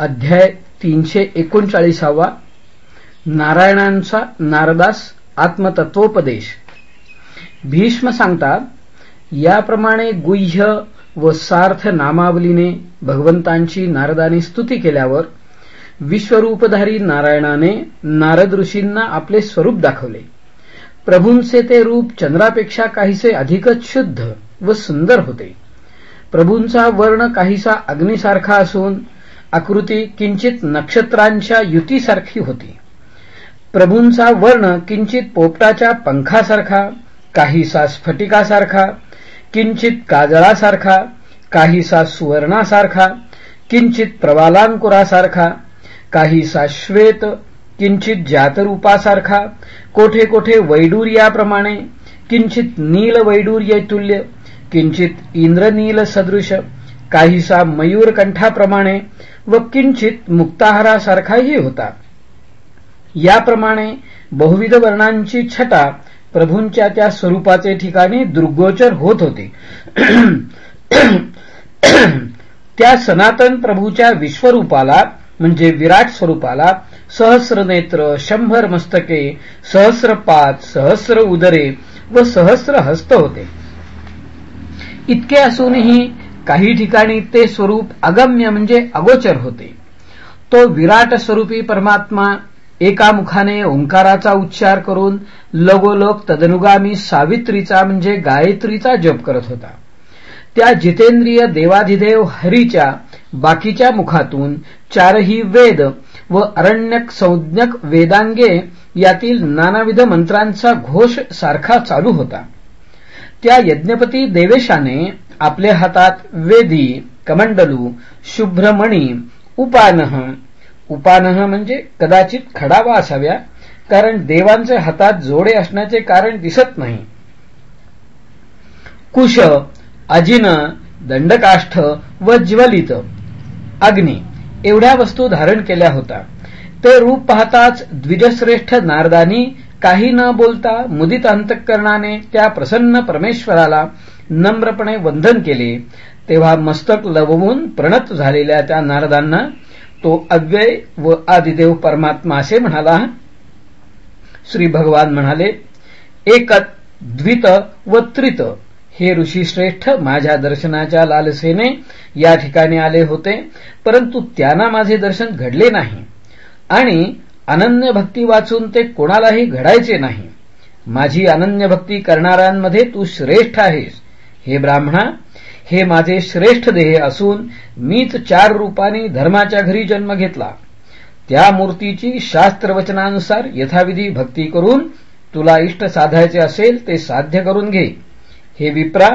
अध्याय तीनशे एकोणचाळीसावा नारायणांचा नारदास आत्मतत्वोपदेश. भीष्म सांगतात याप्रमाणे गुह्य व सार्थ नामावलीने भगवंतांची नारदाने स्तुती केल्यावर विश्वरूपधारी नारायणाने नारद ऋषींना आपले स्वरूप दाखवले. प्रभूंचे ते रूप चंद्रापेक्षा काहीसे अधिकच शुद्ध व सुंदर होते. प्रभूंचा वर्ण काहीसा अग्नीसारखा असून आकृती किंचित नक्षत्रांच्या युतीसारखी होती. प्रभूंचा वर्ण किंचित पोपटाच्या पंखासारखा काहीसा स्फटिकासारखा किंचित काजळासारखा काहीसा सुवर्णासारखा किंचित प्रवालांकुरासारखा काहीसा श्वेत किंचित जातरूपासारखा कोठे कोठे वैडूर्याप्रमाणे किंचित नील वैडूर्यतुल्य किंचित इंद्रनील सदृश काहीसा मयूरकंठाप्रमाणे व किंचित मुक्ताहारासारखाही होता. याप्रमाणे बहुविध वर्णांची छटा प्रभूंच्या त्या स्वरूपाचे ठिकाणी दुर्गोचर होत होते. त्या सनातन प्रभूच्या विश्वरूपाला म्हणजे विराट स्वरूपाला सहस्र नेत्र शंभर मस्तके सहस्र पाच सहस्र उदरे व सहस्र हस्त होते. इतके असूनही काही ठिकाणी ते स्वरूप अगम्य म्हणजे अगोचर होते. तो विराट स्वरूपी परमात्मा एका मुखाने ओंकाराचा उच्चार करून लगोलोक तदनुगामी सावित्रीचा म्हणजे गायत्रीचा जप करत होता. त्या जितेंद्रिय देवाधिदेव हरीच्या बाकीच्या मुखातून चारही वेद व अरण्यक संज्ञक वेदांगे यातील नानाविध मंत्रांचा घोष सारखा चालू होता. त्या यज्ञपती देवेशाने आपल्या हातात वेदी कमंडलू शुभ्रमणी उपानह. उपानह म्हणजे कदाचित खडावा असाव्या कारण देवांचे हातात जोडे असण्याचे कारण दिसत नाही. कुश अजिन दंडकाष्ठ व ज्वलित. अग्नी एवढ्या वस्तू धारण केल्या होता. ते रूप पाहताच द्विजश्रेष्ठ नारदानी काही न बोलता मुदित अंतकरणाने त्या प्रसन्न परमेश्वराला नम्रपणे वंदन केले तेव्हा मस्तक लवून प्रणत झालेल्या त्या नारदांना तो अव्यय व आदिदेव परमात्मा असे म्हणाला. श्री भगवान म्हणाले एकत द्वित व त्रित हे ऋषीश्रेष्ठ माझ्या दर्शनाच्या लालसेने या ठिकाणी आले होते परंतु त्यांना माझे दर्शन घडले नाही. आणि अनन्य भक्ती वाचून ते कोणालाही घडायचे नाही. माझी अनन्य भक्ती करणाऱ्यांमध्ये तू श्रेष्ठ आहेस. हे ब्राह्मणा हे माझे श्रेष्ठ देह असून मीच चार रूपाने धर्माच्या घरी जन्म घेतला. त्या मूर्तीची शास्त्रवचनानुसार यथाविधी भक्ती करून तुला इष्ट साधायचे असेल ते साध्य करून घे. हे विप्रा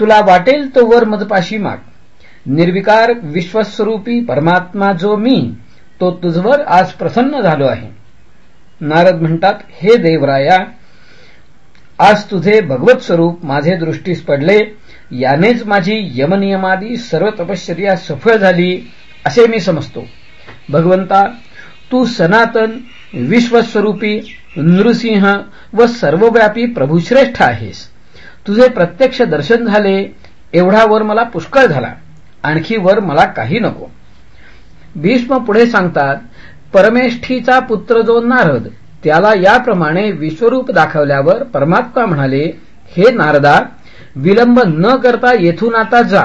तुला वाटेल तो वर मदपाशी माग. निर्विकार विश्वस्वरूपी परमात्मा जो मी तो तुझवर आज प्रसन्न झालो आहे. नारद म्हणतात हे देवराया आज तुझे भगवत स्वरूप माझे दृष्टीस पडले यानेच माझी यमनियमादी सर्व तपश्चर्या सफळ झाली असे मी समजतो. भगवंता तू सनातन विश्वस्वरूपी नृसिंह व सर्वव्यापी प्रभुश्रेष्ठ आहेस. तुझे प्रत्यक्ष दर्शन झाले एवढा वर मला पुष्कळ झाला आणखी वर मला काही नको. भीष्म पुढे सांगतात परमेष्ठीचा पुत्र जो नारद त्याला याप्रमाणे विश्वरूप दाखवल्यावर परमात्मा म्हणाले हे नारदा विलंब न करता येथून आता जा.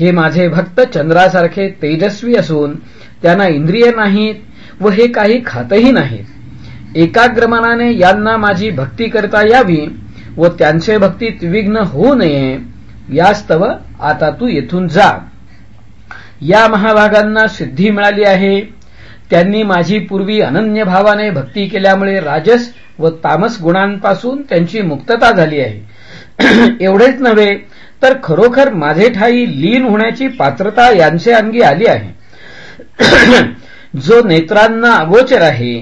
हे माझे भक्त चंद्रासारखे तेजस्वी असून त्यांना इंद्रिय नाहीत व हे काही खातही नाहीत. एकाग्रमानाने यांना माझी भक्ती करता यावी व त्यांचे भक्तीत विघ्न होऊ नये. यास्तव आता तू येथून जा. या महाभागांना सिद्धी मिळाली आहे. त्यांनी माझी पूर्वी अनन्य भावाने भक्ती केल्यामुळे राजस व तामस गुणांपासून त्यांची मुक्तता झाली आहे. एवढेच नव्हे तर खरोखर माझे ठाई लीन होण्याची पात्रता यांचे अंगी आली आहे. जो नेत्रांना अगोचर आहे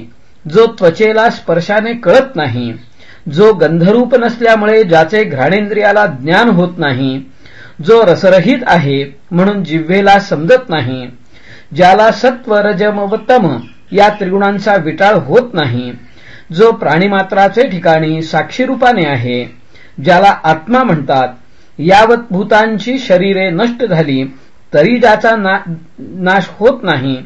जो त्वचेला स्पर्शाने कळत नाही जो गंधरूप नसल्यामुळे ज्याचे घ्राणेंद्रियाला ज्ञान होत नाही जो रसरहित आहे म्हणून जिव्हेला समजत नाही ज्याला सत्व रजम व तम या त्रिगुणांचा विटाळ होत नाही जो प्राणीमात्राचे ठिकाणी साक्षीरूपाने आहे ज्याला आत्मा म्हणतात यावत भूतांची शरीरे नष्ट झाली तरी ज्याचा नाश होत नाही.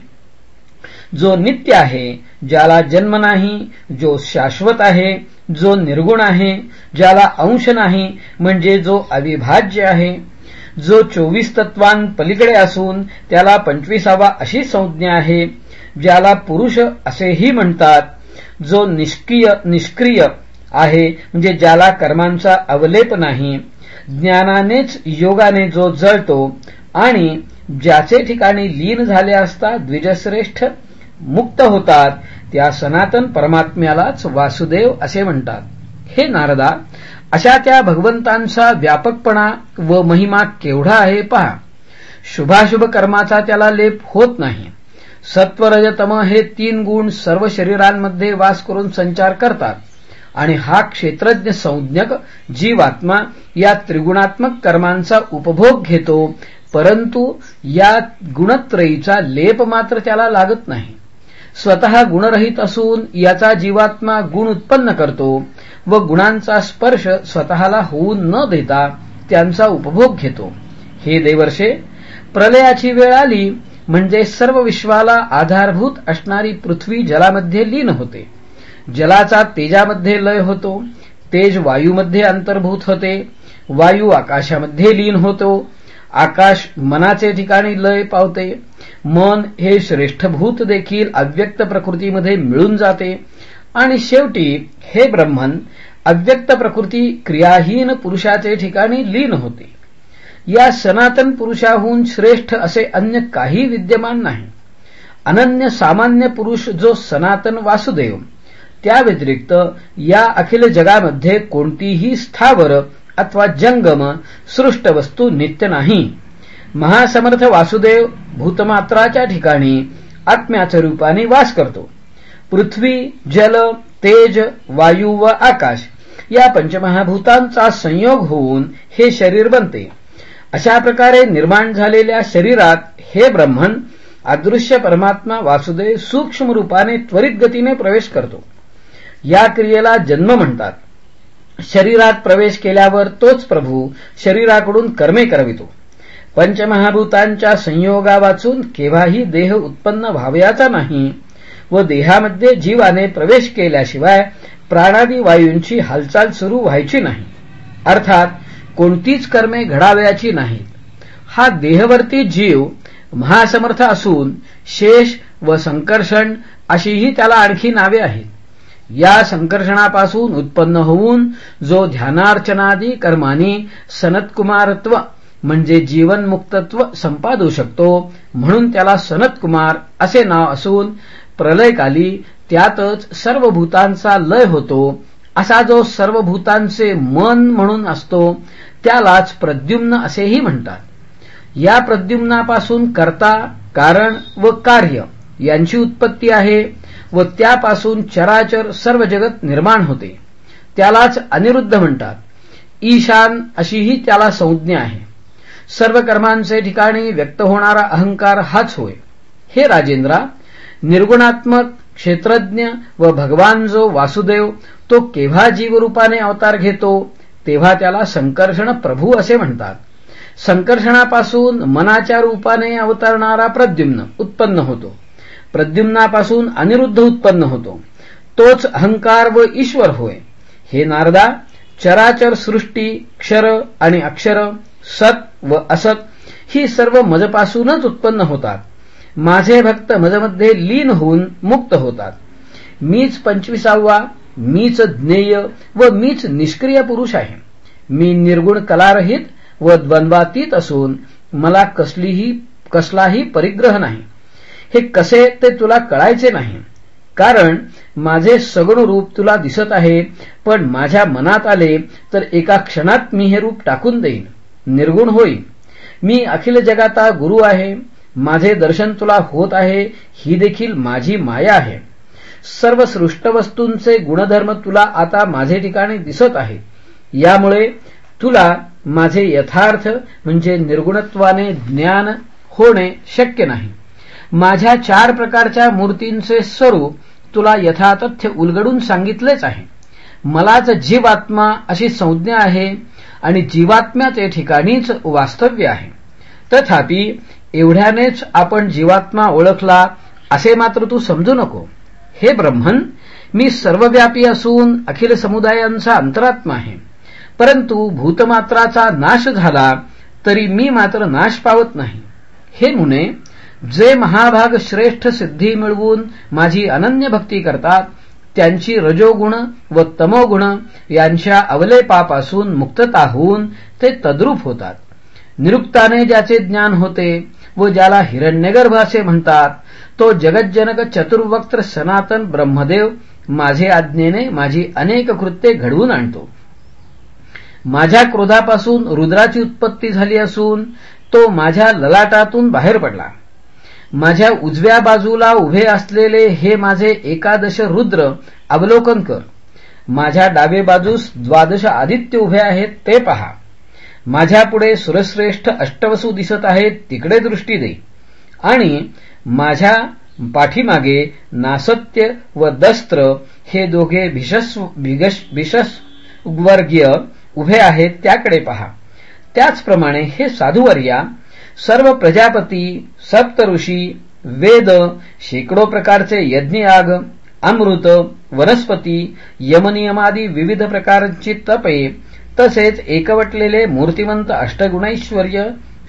जो नित्य आहे ज्याला जन्म नाही जो शाश्वत आहे जो निर्गुण आहे ज्याला अंश नाही म्हणजे जो अविभाज्य आहे जो चोवीस तत्वां पलीकडे असून त्याला पंचवीसावा अशी संज्ञा आहे ज्याला पुरुष असेही म्हणतात. जो निष्क्रिय निष्क्रिय आहे म्हणजे ज्याला कर्मांचा अवलेप नाही ज्ञानानेच योगाने जो जळतो आणि ज्याचे ठिकाणी लीन झाले असता द्विजश्रेष्ठ मुक्त होतात त्या सनातन परमात्म्यालाच वासुदेव असे म्हणतात. हे नारदा अशा त्या भगवंतांचा व्यापकपणा व महिमा केवढा आहे पहा. शुभाशुभ कर्माचा त्याला लेप होत नाही. सत्वरजतम हे तीन गुण सर्व शरीरांमध्ये वास करून संचार करतात. आणि हा क्षेत्रज्ञ संज्ञक जीवात्मा या त्रिगुणात्मक कर्मांचा उपभोग घेतो परंतु या गुणत्रयीचा लेप मात्र त्याला लागत नाही. स्वतः गुणरहित असून याचा जीवात्मा गुण उत्पन्न करतो व गुणांचा स्पर्श स्वतःला होऊन न देता त्यांचा उपभोग घेतो. हे देवर्षे प्रलयाची वेळ आली म्हणजे सर्व विश्वाला आधारभूत असणारी पृथ्वी जलामध्ये लीन होते. जलाचा तेजामध्ये लय होतो तेज वायूमध्ये अंतर्भूत होते वायू आकाशामध्ये लीन होतो आकाश मनाचे ठिकाणी लय पावते मन हे श्रेष्ठभूत देखील अव्यक्त प्रकृतीमध्ये मिळून जाते आणि शेवटी हे ब्रह्मन अव्यक्त प्रकृती क्रियाहीन पुरुषाचे ठिकाणी लीन होते. या सनातन पुरुषाहून श्रेष्ठ असे अन्य काही विद्यमान नाही. अनन्य सामान्य पुरुष जो सनातन वासुदेव त्या व्यतिरिक्त या अखिल जगामध्ये कोणतीही स्थावर अथवा जंगम सृष्ट वस्तू नित्य नाही. महासमर्थ वासुदेव भूतमात्राच्या ठिकाणी आत्म्याच्या रूपाने वास करतो. पृथ्वी जल तेज वायू व आकाश या पंचमहाभूतांचा संयोग होऊन हे शरीर बनते. अशा प्रकारे निर्माण झालेल्या शरीरात हे ब्रह्मन अदृश्य परमात्मा वासुदेव सूक्ष्म रूपाने त्वरित गतीने प्रवेश करतो. या क्रियेला जन्म म्हणतात. शरीरात प्रवेश केल्यावर तोच प्रभू शरीराकडून कर्मे करवितो. पंचमहाभूतांच्या संयोगा वाचून केव्हाही देह उत्पन्न व्हावयाचा नाही व देहामध्ये जीवाने प्रवेश केल्याशिवाय प्राणादी वायूंची हालचाल सुरू व्हायची नाही. अर्थात कोणतीच कर्मे घडावयाची नाहीत. हा देहवर्ती जीव महासमर्थ असून शेष व संकर्षण अशीही त्याला आणखी नावे आहेत. या संकर्षणापासून उत्पन्न होऊन जो ध्यानार्चनादी कर्मानी सनत्कुमारत्व म्हणजे जीवनमुक्तत्व संपादू शकतो म्हणून त्याला सनत्कुमार असे नाव असून प्रलयकाली त्यातच सर्व भूतांचा लय होतो. असा जो सर्व भूतांचे मन म्हणून असतो त्यालाच प्रद्युम्न असेही म्हणतात. या प्रद्युम्नापासून कर्ता कारण व कार्य यांची उत्पत्ती आहे व त्यापासून चराचर सर्व जगत निर्माण होते. त्यालाच अनिरुद्ध म्हणतात. ईशान अशीही त्याला संज्ञा आहे. सर्व कर्मांचे ठिकाणी व्यक्त होणारा अहंकार हाच होय. हे राजेंद्रा निर्गुणात्मक क्षेत्रज्ञ व भगवान जो वासुदेव तो केव्हा जीवरूपाने अवतार घेतो तेव्हा त्याला संकर्षण प्रभू असे म्हणतात. संकर्षणापासून मनाच्या रूपाने अवतरणारा प्रद्युम्न उत्पन्न होतो. प्रद्युम्नापासून अनिरुद्ध उत्पन्न होतो. तोच अहंकार व ईश्वर होय. हे नारदा चराचर सृष्टी क्षर आणि अक्षर सत व असत ही सर्व मजपासूनच उत्पन्न होतात. माझे भक्त मजमध्ये लीन होऊन मुक्त होतात. मीच पंचवीसावा मीच ज्ञेय व मीच निष्क्रिय पुरुष आहे. मी निर्गुण कलारहित व द्वंद्वातीत असून मला कसलीही कसलाही परिग्रह नाही. हे कसे ते तुला कळायचे नाही. कारण माझे सगुण रूप तुला दिसत आहे पण माझ्या मनात आले तर एका क्षणात मी हे रूप टाकून देईन. निर्गुण होईल मी अखिल जगाता गुरु आहे. माझे दर्शन तुला होत आहे ही देखील माझी माया आहे. सर्व सृष्टवस्तूंचे गुणधर्म तुला आता माझे ठिकाणी दिसत आहे. यामुळे तुला माझे यथार्थ म्हणजे निर्गुणत्वाने ज्ञान होणे शक्य नाही. माझ्या चार प्रकारच्या मूर्तींचे स्वरूप तुला यथातथ्य उलगडून सांगितलेच आहे. मलाच जीवात्मा अशी संज्ञा आहे आणि जीवात्म्याचे ठिकाणीच वास्तव्य आहे. तथापि एवढ्यानेच आपण जीवात्मा ओळखला असे मात्र तू समजू नको. हे ब्रह्मन मी सर्वव्यापी असून अखिल समुदायांचा अंतरात्मा आहे. परंतु भूतमात्राचा नाश झाला तरी मी मात्र नाश पावत नाही. हे मुने जे महाभाग श्रेष्ठ सिद्धी मिळवून माझी अनन्य भक्ती करतात त्यांची रजोगुण व तमोगुण यांच्या अवलेपापासून मुक्तता होऊन ते तद्रूप होतात. निरुक्ताने ज्याचे ज्ञान होते व ज्याला हिरण्यगर्भ असे म्हणतात तो जगज्जनक चतुर्वक्त्र सनातन ब्रह्मदेव माझे आज्ञेने माझी अनेक कृत्ये घडवून आणतो. माझ्या क्रोधापासून रुद्राची उत्पत्ती झाली असून तो माझ्या ललाटातून बाहेर पडला. माझ्या उजव्या बाजूला उभे असलेले हे माझे एकादश रुद्र अवलोकन कर. माझ्या डावे बाजूस द्वादश आदित्य उभे आहेत ते पहा. माझ्यापुढे सुरश्रेष्ठ अष्टवसू दिसत आहेत तिकडे दृष्टी दे. आणि माझ्या पाठीमागे नासत्य व दस्त्र हे दोघे भिषस्वर्गीय उभे आहेत त्याकडे पहा. त्याचप्रमाणे हे साधुवर्या सर्व प्रजापती सप्तऋषी वेद शेकडो प्रकारचे यज्ञयाग अमृत वनस्पती यमनियमादी विविध प्रकारची तपे तसेच एकवटलेले मूर्तिमंत अष्टगुणैश्वर्य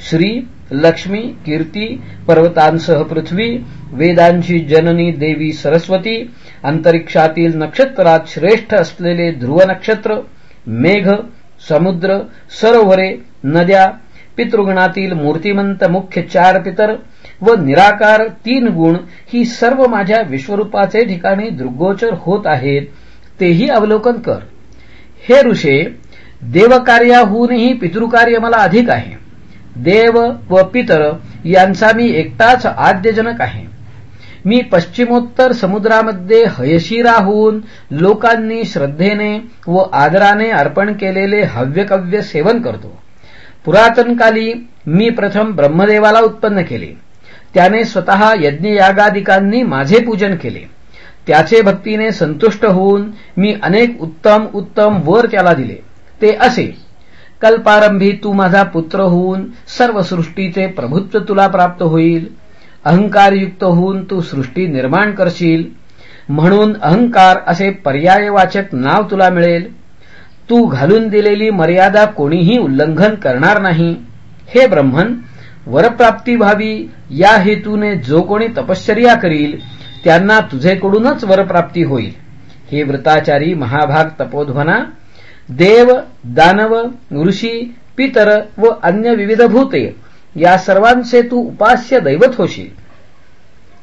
श्री लक्ष्मी कीर्ती पर्वतांसह पृथ्वी वेदांची जननी देवी सरस्वती अंतरिक्षातील नक्षत्रात श्रेष्ठ असलेले ध्रुव नक्षत्र मेघ समुद्र सरोवरे नद्या पितृगणातील मूर्तिमंत मुख्य चार पितर व निराकार तीन गुण ही सर्व माझ्या विश्वरूपाचे ठिकाणी दृग्गोचर होत आहेत तेही अवलोकन कर. हे ऋषे देवकार्याहूनही पितृकार्य मला अधिक आहे. देव व पितर यांचा मी एकटाच आद्यजनक आहे. मी पश्चिमोत्तर समुद्रामध्ये हयशिरा होऊन लोकांनी श्रद्धेने व आदराने अर्पण केलेले हव्यकव्य सेवन करतो. पुरातनकाली मी प्रथम ब्रह्मदेवाला उत्पन्न केले. त्याने स्वतः यज्ञयागादिकांनी माझे पूजन केले. त्याचे भक्तीने संतुष्ट होऊन मी अनेक उत्तम उत्तम वर त्याला दिले. ते असे कल्पारंभी तू माझा पुत्र होऊन सर्व सृष्टीचे प्रभुत्व तुला प्राप्त होईल. अहंकारयुक्त होऊन तू सृष्टी निर्माण करशील. म्हणून अहंकार असे पर्यायवाचक नाव तुला मिळेल. तू घालून दिलेली मर्यादा कोणीही उल्लंघन करणार नाही. हे ब्रह्मन वरप्राप्ती व्हावी. या हेतूने जो कोणी तपश्चर्या करील त्यांना तुझेकडूनच वरप्राप्ती होईल. हे व्रताचारी महाभाग तपोध्वना देव दानव ऋषी पितर व अन्य विविध भूते या सर्वांचे तू उपास्य दैवत होशील.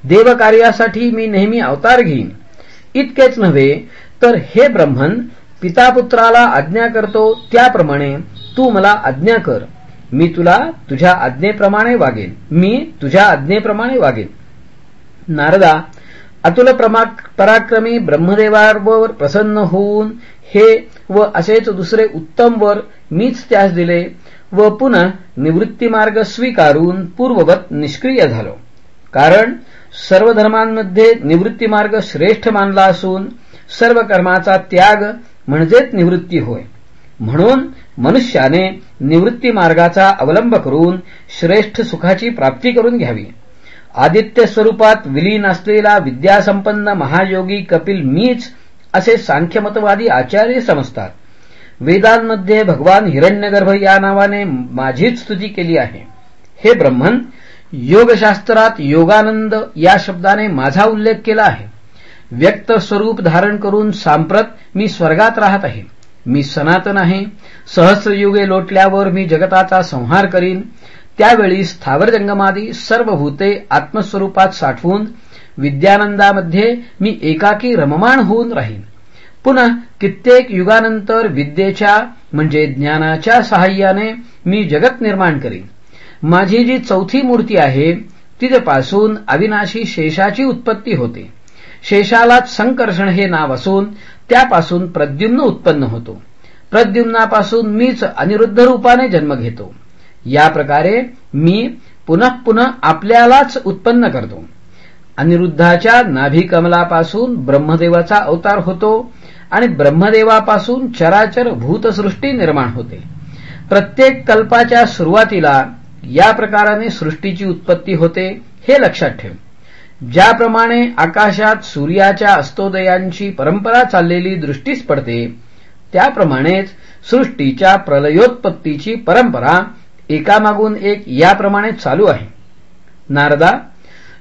देवकार्यासाठी मी नेहमी अवतार घेईन. इतकेच नव्हे तर हे ब्रह्मन पितापुत्राला आज्ञा करतो त्याप्रमाणे तू मला आज्ञा कर. मी तुला तुझ्या आज्ञेप्रमाणे वागेन. मी तुझ्या आज्ञेप्रमाणे वागेन. नारदा अतुल पराक्रमी ब्रह्मदेवावर प्रसन्न होऊन हे व असेच दुसरे उत्तम वर मीच त्यास दिले व पुन्हा निवृत्तीमार्ग स्वीकारून पूर्ववत निष्क्रिय झालो. कारण सर्व धर्मांमध्ये निवृत्तीमार्ग श्रेष्ठ मानला असून सर्व कर्माचा त्याग म्हणजेच निवृत्ती होय. म्हणून मनुष्याने निवृत्ती मार्गाचा अवलंब करून श्रेष्ठ सुखाची प्राप्ती करून घ्यावी. आदित्य स्वरूपात विलीन असलेला विद्यासंपन्न महायोगी कपिल मीच असे सांख्यमतवादी आचार्य समजतात. वेदांमध्ये भगवान हिरण्यगर्भ या नावाने माझीच स्तुती केली आहे. हे ब्रह्मन योगशास्त्रात योगानंद या शब्दाने माझा उल्लेख केला आहे. व्यक्त स्वरूप धारण करून सांप्रत मी स्वर्गात राहत आहे. मी सनातन आहे. सहस्रयुगे लोटल्यावर मी जगताचा संहार करीन. त्यावेळी स्थावर जंगमादी सर्व भूते आत्मस्वरूपात साठवून विद्यानंदामध्ये मी एकाकी रममाण होऊन राहीन. पुन्हा कित्येक युगानंतर विद्येच्या म्हणजे ज्ञानाच्या सहाय्याने मी जगत निर्माण करीन. माझी जी चौथी मूर्ती आहे तिथेपासून अविनाशी शेषाची उत्पत्ती होते. शेषालाच संकर्षण हे नाव असून त्यापासून प्रद्युम्न उत्पन्न होतो. प्रद्युम्नापासून मीच अनिरुद्ध रूपाने जन्म घेतो. या प्रकारे मी पुनः पुन्हा आपल्यालाच उत्पन्न करतो. अनिरुद्धाच्या नाभिकमलापासून ब्रह्मदेवाचा अवतार होतो आणि ब्रह्मदेवापासून चराचर भूतसृष्टी निर्माण होते. प्रत्येक कल्पाच्या सुरुवातीला या प्रकाराने सृष्टीची उत्पत्ती होते हे लक्षात ठेव. ज्याप्रमाणे आकाशात सूर्याच्या अस्तोदयांची परंपरा चाललेली दृष्टीस पडते त्याप्रमाणेच सृष्टीच्या प्रलयोत्पत्तीची परंपरा एकामागून एक याप्रमाणे चालू आहे. नारदा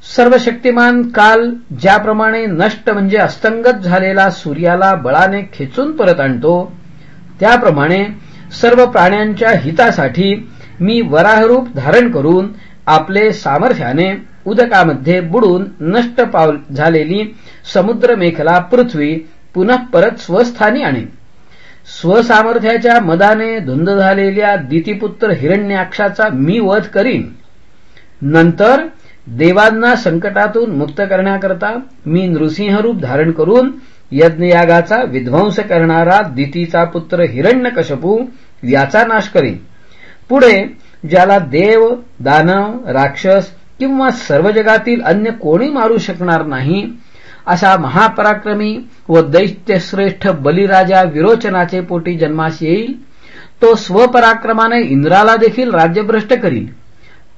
सर्व शक्तिमान काल ज्याप्रमाणे नष्ट म्हणजे अस्तंगत झालेला सूर्याला बळाने खेचून परत आणतो त्याप्रमाणे सर्व प्राण्यांच्या हितासाठी मी वराहरूप धारण करून आपले सामर्थ्याने उदकामध्ये बुडून नष्ट पाव झालेली समुद्र मेखला पृथ्वी पुनः परत स्वस्थानी आणेन. स्वसामर्थ्याच्या मदाने धुंद झालेल्या दितीपुत्र हिरण्याक्षाचा मी वध करीन. नंतर देवांना संकटातून मुक्त करण्याकरता मी नृसिंहरूप धारण करून यज्ञयागाचा विध्वंस करणारा दितीचा पुत्र हिरण्यकशपू याचा नाश करीन. पुढे ज्याला देव दानव राक्षस किंवा सर्व जगातील अन्य कोणी मारू शकणार नाही अशा महापराक्रमी व दैत्यश्रेष्ठ बलिराजा विरोचनाचे पोटी जन्मास येईल तो स्वपराक्रमाने इंद्राला देखील राज्यभ्रष्ट करील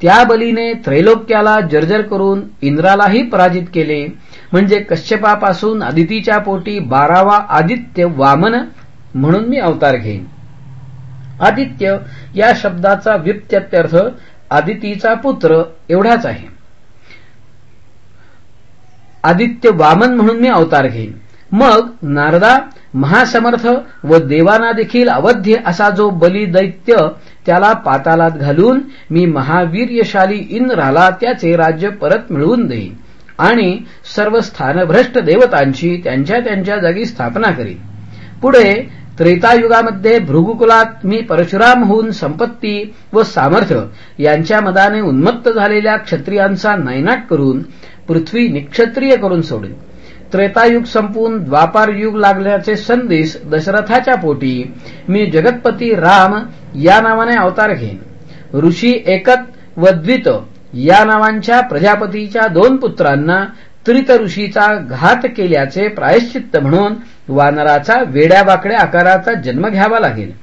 त्या बलीने त्रैलोक्याला जर्जर करून इंद्रालाही पराजित केले. म्हणजे कश्यपापासून आदितीच्या पोटी बारावा आदित्य वामन म्हणून मी अवतार घेईन. आदित्य या शब्दाचा व्युप्त्यर्थ आदितीचा पुत्र एवढाच आहे. आदित्य वामन म्हणून मी अवतार घेईन. मग नारदा महासमर्थ व देवाना देखील अवध्य असा जो बली दैत्य त्याला पातालात घालून मी महावीर्यशाली इंद्राला त्याचे राज्य परत मिळवून देईन आणि सर्व स्थानभ्रष्ट देवतांची त्यांच्या त्यांच्या जागी स्थापना करीन. पुढे त्रेतायुगामध्ये भृगुकुलात मी परशुराम होऊन संपत्ती व सामर्थ्य यांच्या मदाने उन्मत्त झालेल्या क्षत्रियांचा नैनाट करून पृथ्वी निक्षत्रिय करून सोडेल त्रेतायुग संपून द्वापार युग लागल्याचे संदेश दशरथाच्या पोटी. मी जगतपती राम या नावाने अवतार घेईन. ऋषी एकत व द्वित या नावांच्या प्रजापतीच्या दोन पुत्रांना त्रित ऋषीचा घात केल्याचे प्रायश्चित्त म्हणून वानराचा वेड्याबाकड्या आकाराचा जन्म घ्यावा लागेल.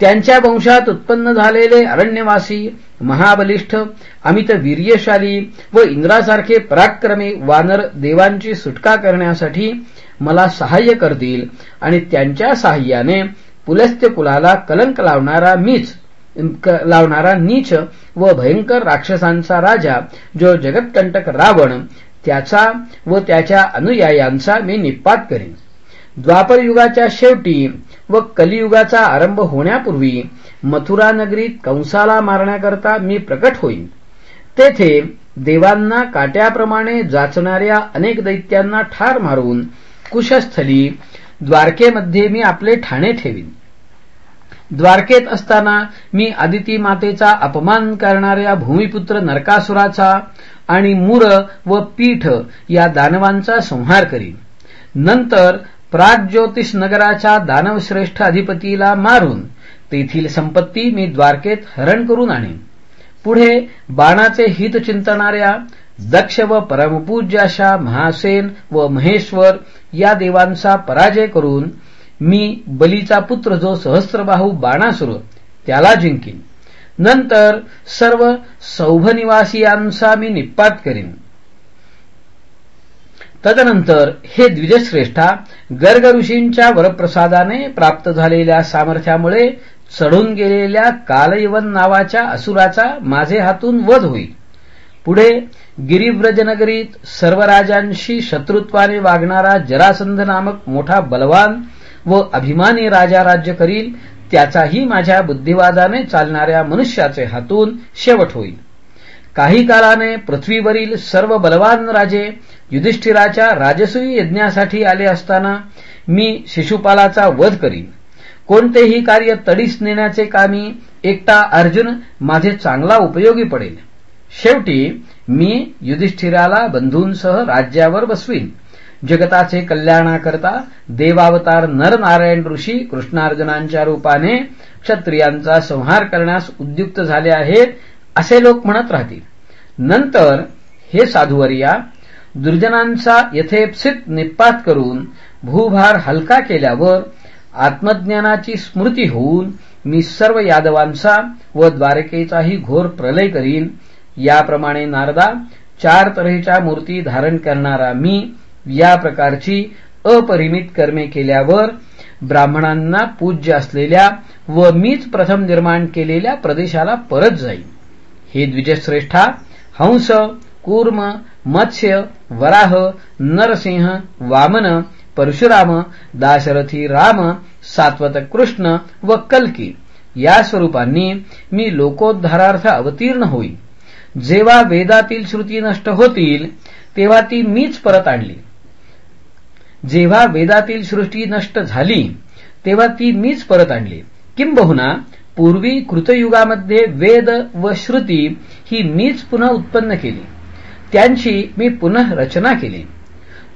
त्यांच्या वंशात उत्पन्न झालेले अरण्यवासी महाबलिष्ठ अमित वीर्यशाली व इंद्रासारखे पराक्रमी वानर देवांची सुटका करण्यासाठी मला सहाय्य करतील आणि त्यांच्या सहाय्याने पुलस्त्य कुलाला कलंक लावणारा मीच लावणारा नीच व भयंकर राक्षसांचा राजा जो जगतकंटक रावण त्याचा व त्याच्या अनुयायांचा मी निपात करीन. द्वापरयुगाच्या शेवटी व कलियुगाचा आरंभ होण्यापूर्वी मथुरा नगरीत कंसाला मारण्याकरता मी प्रकट होईन. तेथे देवांना काट्याप्रमाणे जाचणाऱ्या अनेक दैत्यांना ठार मारून कुशस्थली द्वारकेमध्ये मी आपले ठाणे ठेवीन. द्वारकेत असताना मी आदिती मातेचा अपमान करणाऱ्या भूमिपुत्र नरकासुराचा आणि मूर व पीठ या दानवांचा संहार करीन. नंतर प्राग्ज्योतिष नगराच्या दानवश्रेष्ठ अधिपतीला मारून तेथील संपत्ती मी द्वारकेत हरण करून आणीन. पुढे बाणाचे हित चिंतणाऱ्या दक्ष व परमपूज्य अशा महासेन व महेश्वर या देवांचा पराजय करून मी बलीचा पुत्र जो सहस्त्रबाहू बाणासुर त्याला जिंकीन. नंतर सर्व सौभनिवासियांचा मी निपात करीन. तदनंतर हे द्विजश्रेष्ठा गर्ग ऋषींच्या वरप्रसादाने प्राप्त झालेल्या सामर्थ्यामुळे चढून गेलेल्या कालयवन नावाच्या असुराचा माझे हातून वध होईल पुढे गिरिव्रजनगरीत सर्व राजांशी शत्रुत्वाने वागणारा जरासंध नामक मोठा बलवान व अभिमानी राजा राज्य करील त्याचाही माझ्या बुद्धिवादाने चालणाऱ्या मनुष्याचे हातून शेवट होईल काही काळाने पृथ्वीवरील सर्व बलवान राजे युधिष्ठिराच्या राजसूय यज्ञासाठी आले असताना मी शिशुपालाचा वध करीन. कोणतेही कार्य तडीस नेण्याचे कामी एकटा अर्जुन माझे चांगला उपयोगी पडेल. शेवटी मी युधिष्ठिराला बंधूंसह राज्यावर बसवीन. जगताचे कल्याणाकरता देवावतार नरनारायण ऋषी कृष्णार्जुनांच्या रूपाने क्षत्रियांचा संहार करण्यास उद्युक्त झाले आहेत असे लोक म्हणत राहतील. नंतर हे साधुवर्या दुर्जनांचा यथेप्सित निपात करून भूभार हलका केल्यावर आत्मज्ञानाची स्मृती होऊन मी सर्व यादवांचा व द्वारकेचाही घोर प्रलय करीन. याप्रमाणे नारदा चार तऱ्हेच्या मूर्ती धारण करणारा मी या प्रकारची अपरिमित कर्मे केल्यावर ब्राह्मणांना पूज्य असलेल्या व मीच प्रथम निर्माण केलेल्या प्रदेशाला परत जाईन. हे द्विजश्रेष्ठा हंस कूर्म मत्स्य वराह नरसिंह वामन परशुराम दाशरथी राम सात्वत कृष्ण व कल्की. या स्वरूपांनी मी लोकोद्धारार्थ अवतीर्ण होईल जेव्हा वेदातील श्रुती नष्ट होतील तेव्हा ती मीच परत आणली. जेव्हा वेदातील सृष्टी नष्ट झाली तेव्हा ती मीच परत आणली. किंबहुना पूर्वी कृतयुगामध्ये वेद व श्रुती ही मीच पुन्हा उत्पन्न केली. त्यांची मी पुनः रचना केली.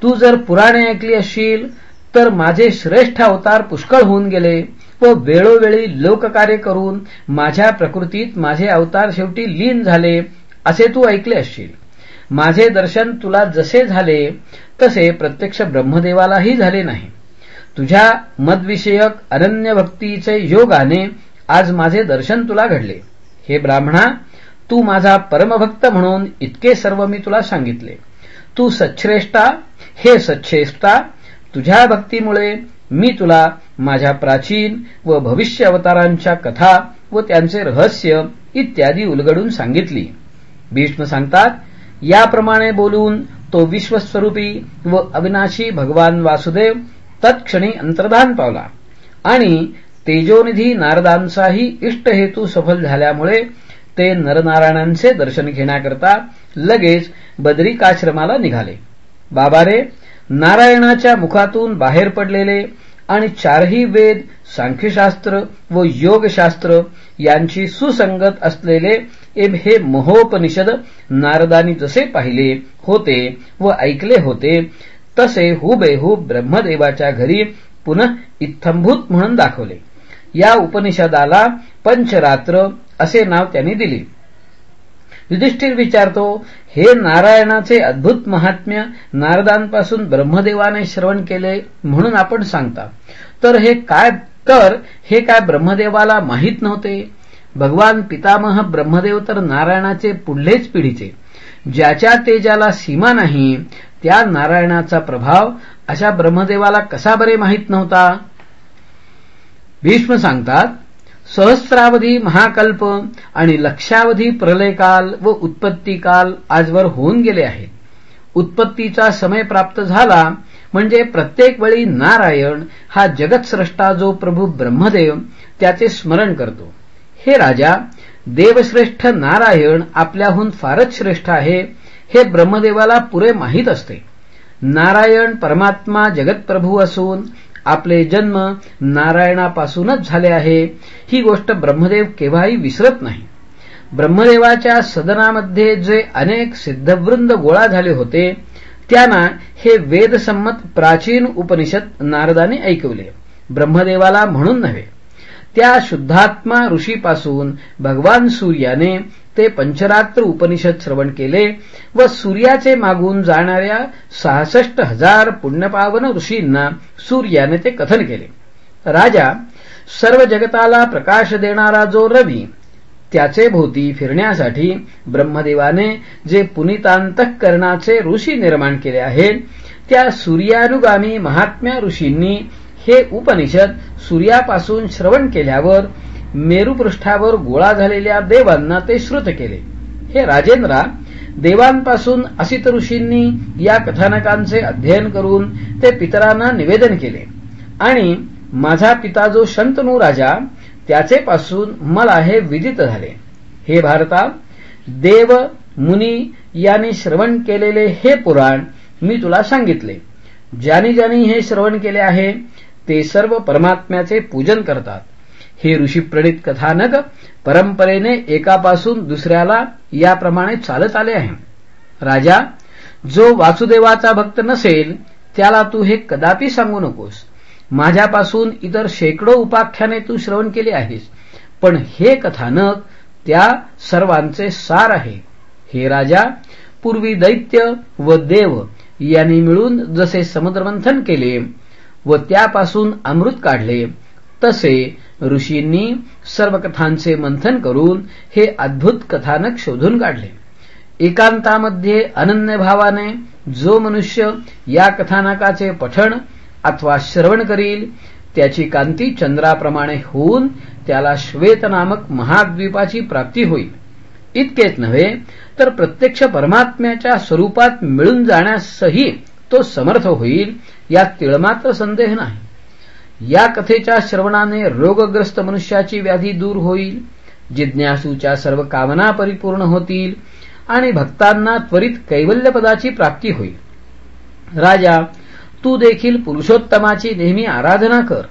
तू जर पुराणे ऐकली असशील तर माझे श्रेष्ठ अवतार पुष्कळ होऊन गेले व वेळोवेळी लोककार्य करून माझ्या प्रकृतीत माझे अवतार शेवटी लीन झाले असे तू ऐकले असशील. माझे दर्शन तुला जसे झाले तसे प्रत्यक्ष ब्रह्मदेवालाही झाले नाही. तुझ्या मदविषयक अनन्य भक्तीचे योगाने आज माझे दर्शन तुला घडले. हे ब्राह्मणा तू माझा परमभक्त म्हणून इतके सर्व मी तुला सांगितले. तू सच्छ्रेष्ठा हे सच्छेष्ठा तुझ्या भक्तीमुळे मी तुला माझ्या प्राचीन व भविष्य अवतारांच्या कथा व त्यांचे रहस्य इत्यादी उलगडून सांगितली. भीष्म सांगतात याप्रमाणे बोलून तो विश्वस्वरूपी व अविनाशी भगवान वासुदेव तत्क्षणी अंतर्धान पावला आणि तेजोनिधी नारदांचाही इष्ट हेतू सफल झाल्यामुळे ते नरनारायणांचे दर्शन घेण्याकरता लगेच बदरिकाश्रमाला निघाले. बाबारे नारायणाच्या मुखातून बाहेर पडलेले आणि चारही वेद सांख्यशास्त्र व योगशास्त्र यांची सुसंगत असलेले हे महोपनिषद नारदानी जसे पाहिले होते व ऐकले होते तसे हुबेहूब ब्रह्मदेवाच्या घरी पुनः इत्थंभूत म्हणून दाखवले. या उपनिषदाला पंचरात्र असे नाव त्यांनी दिले. युधिष्ठिर विचारतो हे नारायणाचे अद्भुत महात्म्य नारदांपासून ब्रह्मदेवाने श्रवण केले म्हणून आपण सांगता. तर हे काय तर हे काय ब्रह्मदेवाला माहीत नव्हते? भगवान पितामह ब्रह्मदेव तर नारायणाचे पुढलेच पिढीचे. ज्याच्या तेजाला सीमा नाही त्या नारायणाचा प्रभाव अशा ब्रह्मदेवाला कसा बरे माहीत नव्हता? भीष्म सांगतात सहस्रावधी महाकल्प आणि लक्षावधी प्रलयकाल व उत्पत्तीकाल आजवर होऊन गेले आहेत उत्पत्तीचा समय प्राप्त झाला म्हणजे प्रत्येक वेळी नारायण हा जगतस्रष्टा जो प्रभू ब्रह्मदेव त्याचे स्मरण करतो. हे राजा देवश्रेष्ठ नारायण आपल्याहून फारच श्रेष्ठ आहे हे ब्रह्मदेवाला पुरे माहीत असते. नारायण परमात्मा जगतप्रभू असून आपले जन्म नारायणापासूनच झाले आहे. ही गोष्ट ब्रह्मदेव केव्हाही विसरत नाही. ब्रह्मदेवाच्या सदनामध्ये जे अनेक सिद्धवृंद गोळा झाले होते त्यांना हे वेदसंमत प्राचीन उपनिषद नारदाने ऐकवले. ब्रह्मदेवाला म्हणून नव्हे. त्या शुद्धात्मा ऋषीपासून भगवान सूर्याने ते पंचरात्र उपनिषद श्रवण केले व सूर्याचे मागून जाणाऱ्या सहासष्ट हजार पुण्यपावन ऋषींना सूर्याने ते कथन केले. राजा सर्व जगताला प्रकाश देणारा जो रवी त्याचे भोवती फिरण्यासाठी ब्रह्मदेवाने जे पुनितांतकरणाचे ऋषी निर्माण केले आहेत त्या सूर्यानुगामी महात्म्या ऋषींनी हे उपनिषद सूर्यापासून श्रवण केल्यावर मेरुपृष्ठावर गोळा झालेल्या देवांना ते श्रुत केले. हे राजेंद्रा देवांपासून असित ऋषींनी या कथानकांचे अध्ययन करून ते पितरांना निवेदन केले. आणि माझा पिता जो शंतनू राजा त्याचे पासून मला हे विदित झाले. हे भारता देव मुनी यांनी श्रवण केलेले हे पुराण मी तुला सांगितले. ज्यांनी ज्यांनी हे श्रवण केले आहे ते सर्व परमात्म्याचे पूजन करतात. हे ऋषीप्रणित कथानक परंपरेने एकापासून दुसऱ्याला याप्रमाणे चालत आले आहे. राजा जो वासुदेवाचा भक्त नसेल त्याला तू हे कदापि सांगू नकोस. माझ्यापासून इतर शेकडो उपाख्याने तू श्रवण केली आहेस. पण हे कथानक त्या सर्वांचे सार आहे. हे राजा पूर्वी दैत्य व देव यांनी मिळून जसे समुद्रमंथन केले व त्यापासून अमृत काढले तसे ऋषींनी सर्व कथांचे मंथन करून हे अद्भुत कथानक शोधून काढले. एकांतामध्ये अनन्य भावाने जो मनुष्य या कथानकाचे पठण अथवा श्रवण करील त्याची कांती चंद्राप्रमाणे होऊन त्याला श्वेत नामक महाद्वीपाची प्राप्ती होईल. इतकेच नव्हे तर प्रत्यक्ष परमात्म्याच्या स्वरूपात मिळून जाण्यासही तो समर्थ होईल यात तिळमात्र संदेह नाही. या कथेच्या श्रवणाने रोगग्रस्त मनुष्याची व्याधी दूर होईल जिज्ञासूच्या सर्व कामना परिपूर्ण होतील आणि भक्तांना त्वरित कैवल्यपदाची प्राप्ती होईल. राजा तू देखील पुरुषोत्तमाची नेहमी आराधना कर.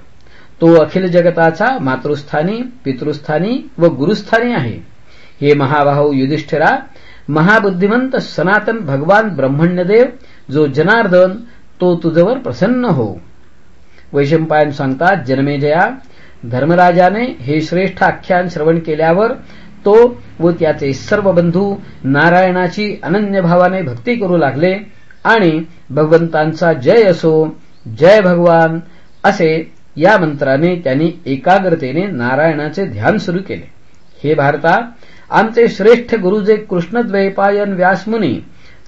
तो अखिल जगताचा मातृस्थानी पितृस्थानी व गुरुस्थानी आहे. हे महाबाहू युधिष्ठिरा महाबुद्धिमंत सनातन भगवान ब्रह्मण्यदेव जो जनार्दन तो तुझवर प्रसन्न हो. वैशंपायन सांगतात जनमेजया धर्मराजाने हे श्रेष्ठ आख्यान श्रवण केल्यावर तो व त्याचे सर्व बंधू नारायणाची अनन्य भावाने भक्ती करू लागले आणि भगवंतांचा जय असो जय भगवान असे या मंत्राने त्यांनी एकाग्रतेने नारायणाचे ध्यान सुरू केले. हे भारता आमचे श्रेष्ठ गुरु जे कृष्णद्वैपायन व्यासमुनी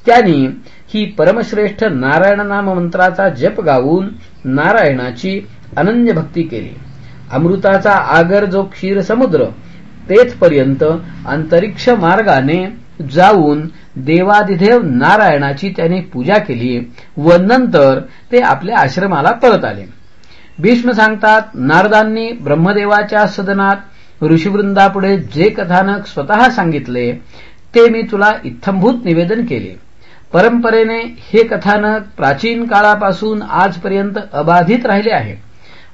त्यांनी ही परमश्रेष्ठ नारायण नाम मंत्राचा जप गाऊन नारायणाची अनन्य भक्ती केली. अमृताचा आगर जो क्षीर समुद्र तेथपर्यंत अंतरिक्ष मार्गाने जाऊन देवादिदेव नारायणाची त्याने पूजा केली व नंतर ते आपल्या आश्रमाला परत आले. भीष्म सांगतात नारदांनी ब्रह्मदेवाच्या सदनात ऋषीवृंदापुढे जे कथानक स्वतः सांगितले ते मी तुला इत्थंभूत निवेदन केले. परंपरेने हे कथानक प्राचीन काळापासून आजपर्यंत अबाधित राहिले आहे.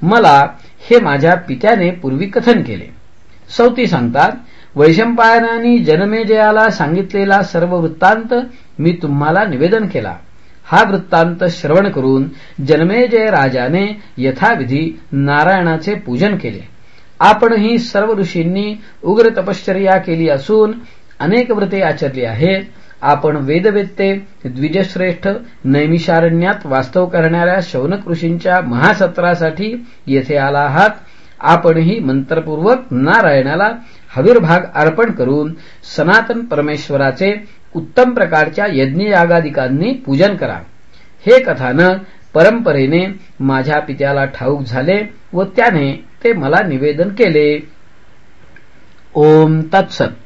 मला हे माझ्या पित्याने पूर्वी कथन केले. सौती सांगतात वैशंपायनानी जनमेजयाला सांगितलेला सर्व वृत्तांत मी तुम्हाला निवेदन केला. हा वृत्तांत श्रवण करून जनमेजय राजाने यथाविधी नारायणाचे पूजन केले. आपणही सर्व ऋषींनी उग्र तपश्चर्या केली असून अनेक व्रते आचरली आहेत. आपण वेदवेत्ते द्विजश्रेष्ठ नैमिषारण्यात वास्तव करणाऱ्या शौनक ऋषींच्या महासत्रासाठी येथे आला आहात. आपणही मंत्रपूर्वक नारायणाला हवीरभाग अर्पण करून सनातन परमेश्वराचे उत्तम प्रकारच्या यज्ञयागादिकांनी पूजन करा. हे कथानक परंपरेने माझ्या पित्याला ठाऊक झाले व त्याने ते मला निवेदन केले. ओम तत्सत.